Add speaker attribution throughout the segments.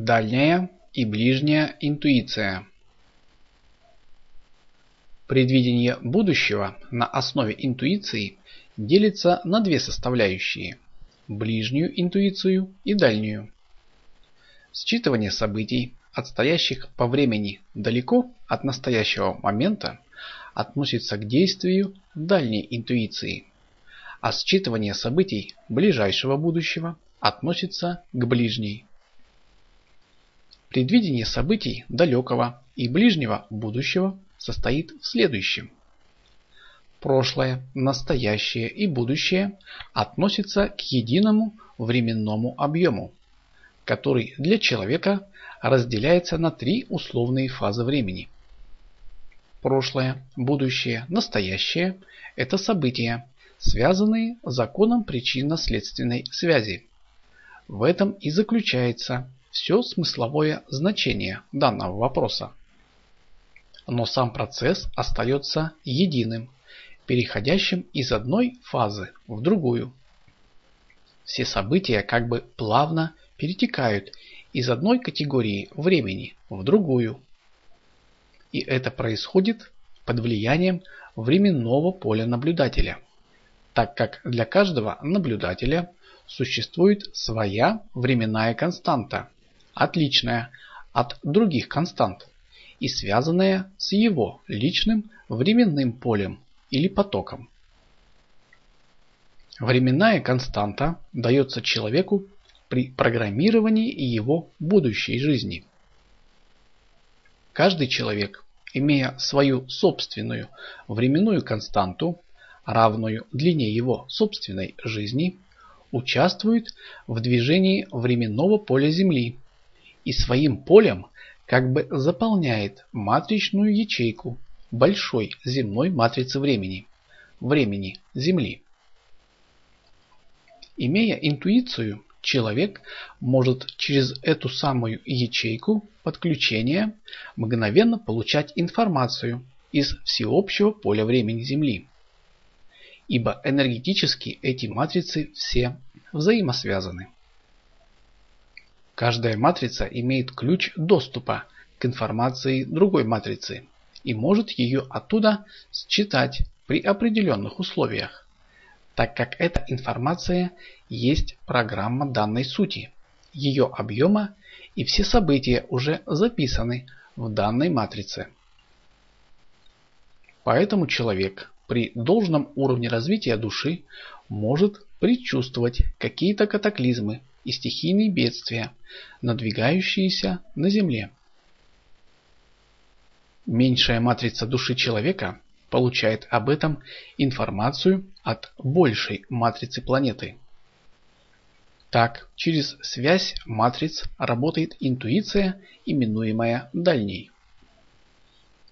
Speaker 1: Дальняя и ближняя интуиция. Предвидение будущего на основе интуиции делится на две составляющие – ближнюю интуицию и дальнюю. Считывание событий, отстоящих по времени далеко от настоящего момента, относится к действию дальней интуиции, а считывание событий ближайшего будущего относится к ближней. Предвидение событий далекого и ближнего будущего состоит в следующем. Прошлое, настоящее и будущее относятся к единому временному объему, который для человека разделяется на три условные фазы времени. Прошлое, будущее, настоящее – это события, связанные законом причинно-следственной связи. В этом и заключается все смысловое значение данного вопроса. Но сам процесс остается единым, переходящим из одной фазы в другую. Все события как бы плавно перетекают из одной категории времени в другую. И это происходит под влиянием временного поля наблюдателя, так как для каждого наблюдателя существует своя временная константа, отличная от других констант и связанная с его личным временным полем или потоком. Временная константа дается человеку при программировании его будущей жизни. Каждый человек, имея свою собственную временную константу, равную длине его собственной жизни, участвует в движении временного поля Земли и своим полем как бы заполняет матричную ячейку большой земной матрицы времени, времени Земли. Имея интуицию, человек может через эту самую ячейку подключения мгновенно получать информацию из всеобщего поля времени Земли. Ибо энергетически эти матрицы все взаимосвязаны. Каждая матрица имеет ключ доступа к информации другой матрицы и может ее оттуда считать при определенных условиях, так как эта информация есть программа данной сути, ее объема и все события уже записаны в данной матрице. Поэтому человек при должном уровне развития души может предчувствовать какие-то катаклизмы и стихийные бедствия, надвигающиеся на Земле. Меньшая матрица души человека получает об этом информацию от большей матрицы планеты. Так, через связь матриц работает интуиция, именуемая дальней.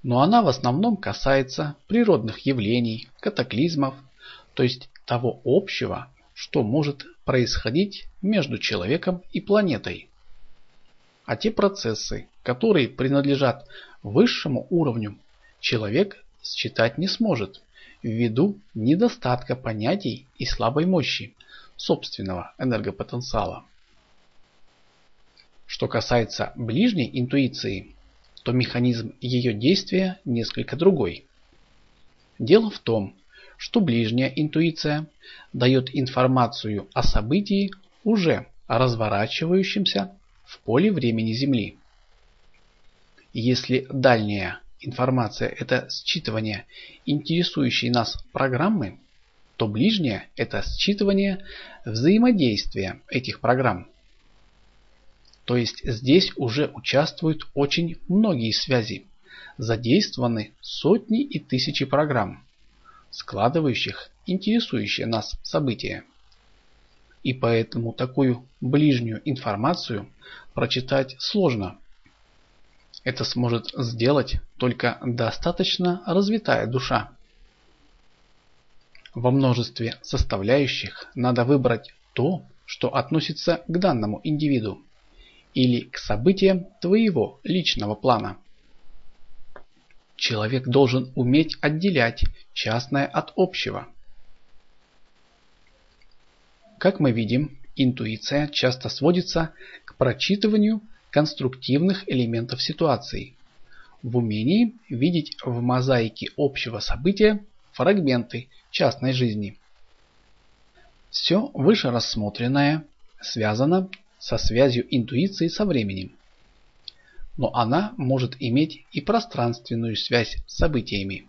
Speaker 1: Но она в основном касается природных явлений, катаклизмов, то есть того общего, что может происходить между человеком и планетой. А те процессы, которые принадлежат высшему уровню, человек считать не сможет ввиду недостатка понятий и слабой мощи собственного энергопотенциала. Что касается ближней интуиции, то механизм ее действия несколько другой. Дело в том, что ближняя интуиция дает информацию о событии, уже разворачивающемся в поле времени Земли. Если дальняя информация – это считывание интересующей нас программы, то ближняя – это считывание взаимодействия этих программ. То есть здесь уже участвуют очень многие связи, задействованы сотни и тысячи программ складывающих интересующие нас события. И поэтому такую ближнюю информацию прочитать сложно. Это сможет сделать только достаточно развитая душа. Во множестве составляющих надо выбрать то, что относится к данному индивиду или к событиям твоего личного плана. Человек должен уметь отделять частное от общего. Как мы видим, интуиция часто сводится к прочитыванию конструктивных элементов ситуации, в умении видеть в мозаике общего события фрагменты частной жизни. Все выше рассмотренное связано со связью интуиции со временем. Но она может иметь и пространственную связь с событиями.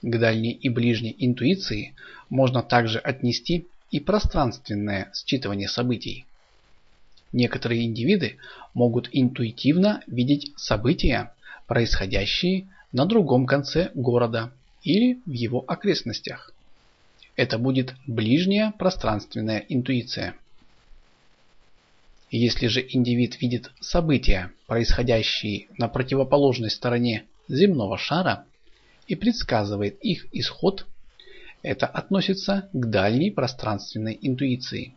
Speaker 1: К дальней и ближней интуиции можно также отнести и пространственное считывание событий. Некоторые индивиды могут интуитивно видеть события, происходящие на другом конце города или в его окрестностях. Это будет ближняя пространственная интуиция. Если же индивид видит события, происходящие на противоположной стороне земного шара и предсказывает их исход, это относится к дальней пространственной интуиции.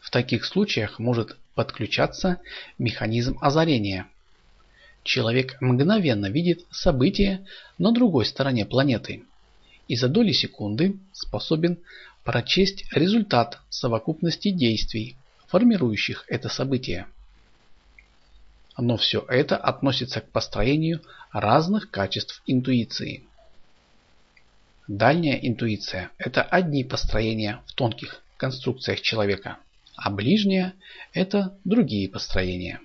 Speaker 1: В таких случаях может подключаться механизм озарения. Человек мгновенно видит события на другой стороне планеты и за доли секунды способен прочесть результат совокупности действий, формирующих это событие. Но все это относится к построению разных качеств интуиции. Дальняя интуиция – это одни построения в тонких конструкциях человека – а ближняя – это другие построения.